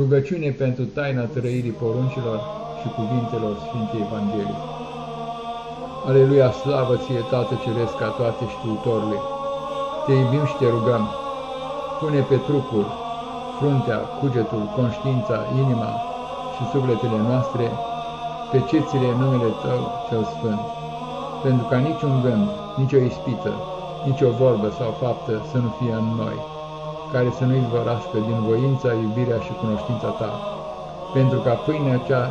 Rugăciune pentru taina trăirii poruncilor și cuvintelor Sfintei Evangheliei. Aleluia, slavă ție, Tată Ceresc, ca toate știutorule! Te iubim și te rugăm. Pune pe trupul, fruntea, cugetul, conștiința, inima și sufletele noastre pe cețile numele Tău cel Sfânt, pentru ca niciun gând, nicio ispită, nicio vorbă sau faptă să nu fie în noi care să nu izvorască din voința, iubirea și cunoștința ta, pentru ca pâinea cea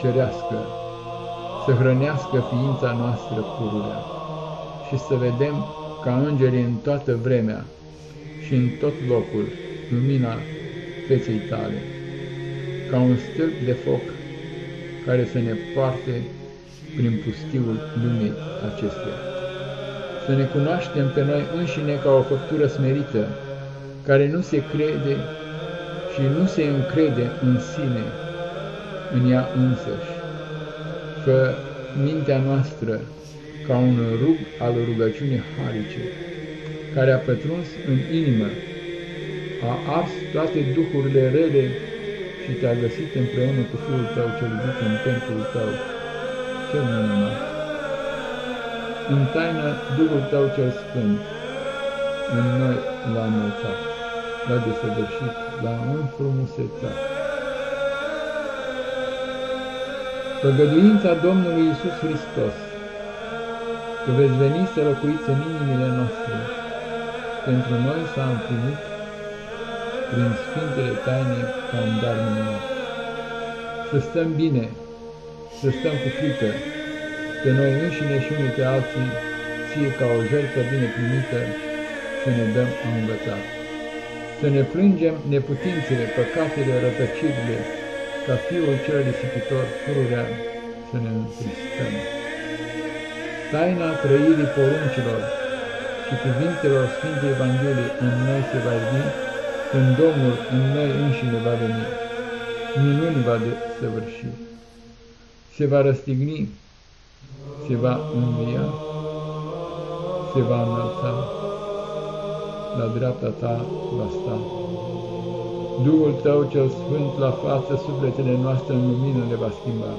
cerească să hrănească ființa noastră pururea și să vedem ca îngerii în toată vremea și în tot locul lumina feței tale, ca un stâlp de foc care să ne poarte prin pustiul lumii acesteia. Să ne cunoaștem pe noi înșine ca o făptură smerită, care nu se crede și nu se încrede în sine, în ea însăși, că mintea noastră, ca un rug al rugăciunii harice, care a pătruns în inimă, a ars toate duhurile rele și te-a găsit împreună cu Fiul tău cel iubit în templul tău, cel minunat. În taină Duhul tău cel sfânt, în noi l-a înălțat la desăvârșit, la înfrumusețat. Păgăduința Domnului Isus Hristos, că veți veni să locuiți în inimile noastre, pentru noi s-a împlinit prin Sfintele Taine ca un dar minunat. Să stăm bine, să stăm cu frică, pe noi înșine și unii pe alții, ție ca o jertfă bine primită, să ne dăm a învățat să ne plângem neputințele, păcatele, rătăcirile, ca Fiul cel risipitor, pururea, să ne întristăm. Taina trăirii poruncilor și cuvintelor Sfintei Evangheliei în noi se va iubi, când Domnul în noi înșine va veni, minuni va desăvârși, se va răstigni, se va învia, se va înălța la dreapta ta va sta. Duhul tău cel sfânt la față sufletele noastre în lumină le va schimba.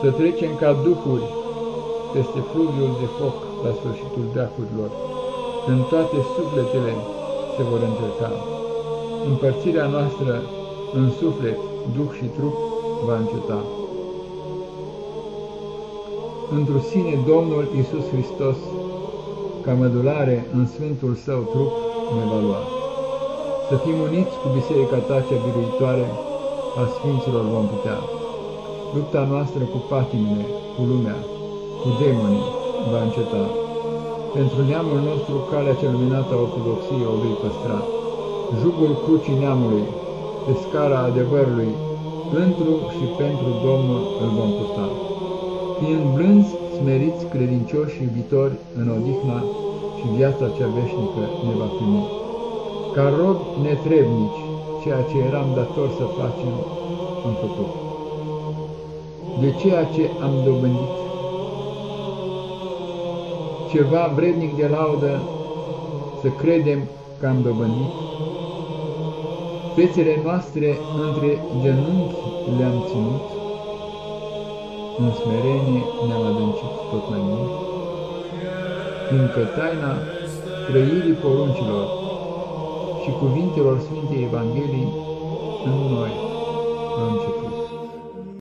Să trecem ca duhuri peste fluviul de foc la sfârșitul veacurilor, când toate sufletele se vor încerca. Împărțirea noastră în suflet, duh și trup va înceta. Într-o sine Domnul Isus Hristos ca mădulare în sfântul său trup ne va lua. Să fim uniți cu biserica ta cea biruitoare a sfinților vom putea. Lupta noastră cu patimile, cu lumea, cu demonii va înceta. Pentru neamul nostru calea cea luminată a ortodoxiei o vei păstra. Jugul crucii neamului, pe scara adevărului, pentru și pentru Domnul îl vom purta. Fiind blânzi, smeriți, credincioși, iubitori în odihna și viața cea veșnică ne va primi. Ca rob netrebnici, ceea ce eram dator să facem, am făcut. De ceea ce am dobândit, ceva vrednic de laudă, să credem că am dobândit, fețele noastre între genunchi le-am ținut, în smerenie ne-am adâncit tot mai mult, fiindcă taina trăirii poruncilor și cuvintelor Sfintei Evangheliei în noi a început.